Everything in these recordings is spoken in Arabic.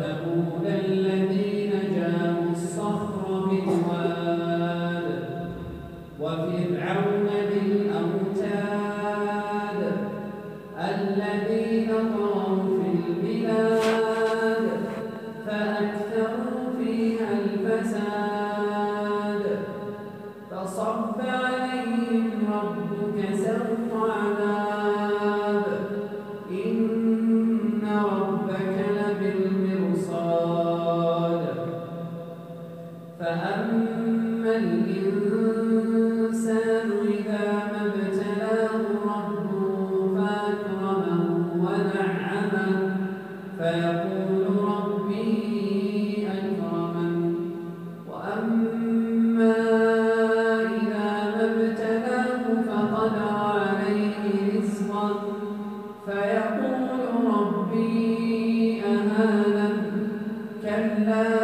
وتبوء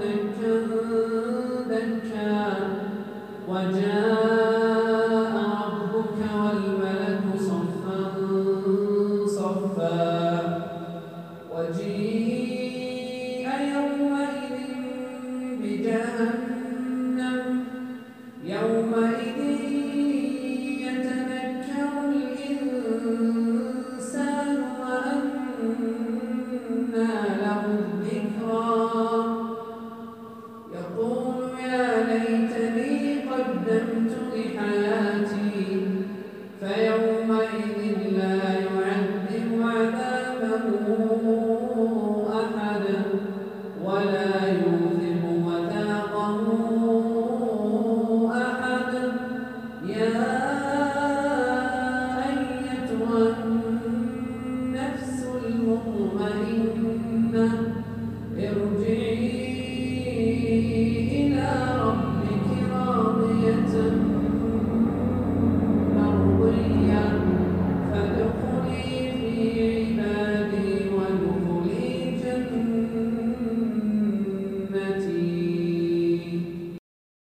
دكا دكا وجاء ربك والملك صفا صفا وجيء يومئذ بجهنم